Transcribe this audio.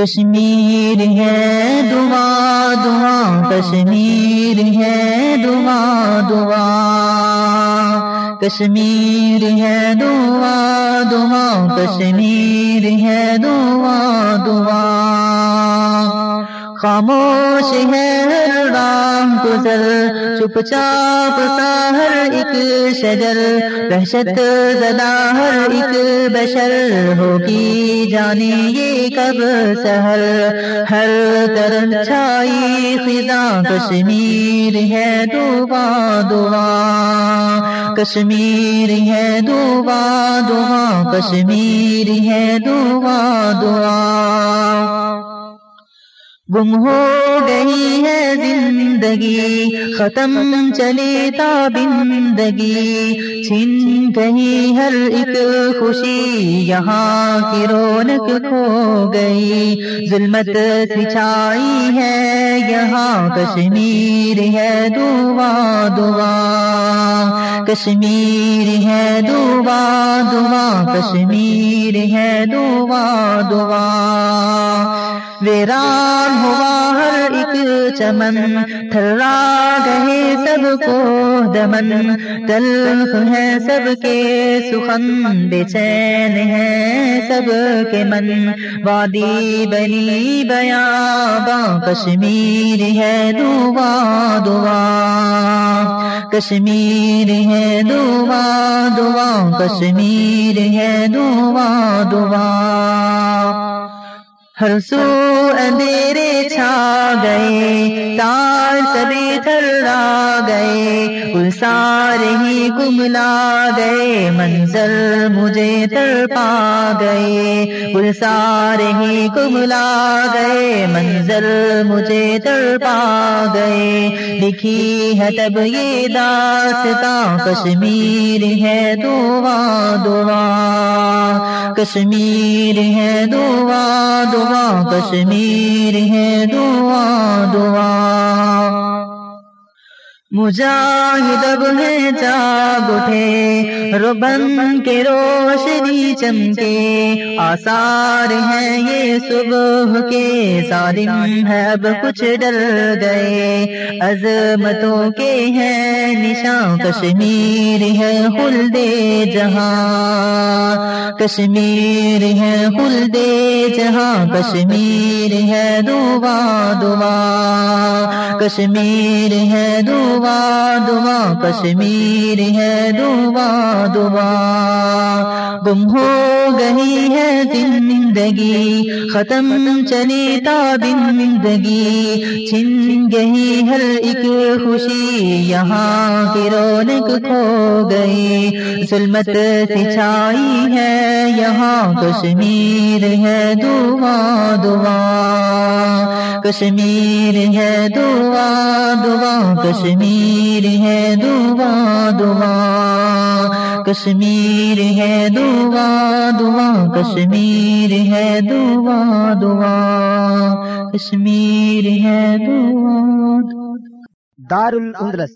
کشمیر ہے، دعا دعا، کشمیر ہے، دعا دعا۔ کشمیر ہے، دعا دعا، کشمیر ہے، دعا دعا۔ خاموش ہے ہر گزر چپ چاپ سا ہر ایک شجر، دہشت زدہ ہر ایک بشر۔ ہوگی جانے یہ کب سہر ہر طرف چھائی خدا، کشمیر ہے دعا دعا۔ کشمیر ہے دعا دعا۔ کشمیر ہے دعا دعا۔ گم ہو گئی ہے زندگی، ختم چلے تا بندگی۔ چھن گئی ہر ایک خوشی، یہاں کی رونق کھو گئی۔ ظلمت سچائی ہے، یہاں کشمیر ہے دعا دعا۔ کشمیر ہے دعا دعا۔ کشمیر ہے دعا دعا۔ ویران ہوا ہر ایک چمن، تھرا گئے سب کو دمن۔ تلخ ہے سب کے سخن، بے چین ہے سب کے من۔ وادی بنی بیا با کشمیر ہے دعا دعا کشمیر ہے دعا دعا کشمیر ہے دعا دعا ہر سو اندھیرے چھا گئے۔ گئے سارے ہی گملا گئے، منظر مجھے تر پا گئے۔ کل سارے ہی گملا گئے، منظر مجھے تر پا گئے۔ لکھی ہے تب یہ داستہ کشمیر ہے دعا دعا۔ کشمیر ہے دعا دعا۔ کشمیر ہے دعا دعا۔ مجاہد اب ہے جاگ اٹھے روبن کے روشنی چمکے۔ آثار ہیں یہ صبح کے، ظالم ہے اب کچھ ڈر گئے۔ عظمتوں کے ہیں نشان کشمیر ہے خلدے جہاں۔ کشمیر ہے خلدے جہاں، کشمیر ہے دعا دعا کشمیر ہے، دعا دعا، کشمیر ہے، دعا دعا۔ گم ہو گئی ہے زندگی، ختم چلی تا بندگی چھن گئی ہر ایک خوشی، یہاں کی رونق کھو گئی۔ ظلمت سچائی ہے، یہاں کشمیر ہے، دعا دعا۔ کشمیر ہے، دعا دعا، کشمیر ہے، دعا دعا۔ کشمیر ہے، دعا دعا، کشمیر ہے، دعا دعا۔ کشمیر ہے، دعا دار الاندلس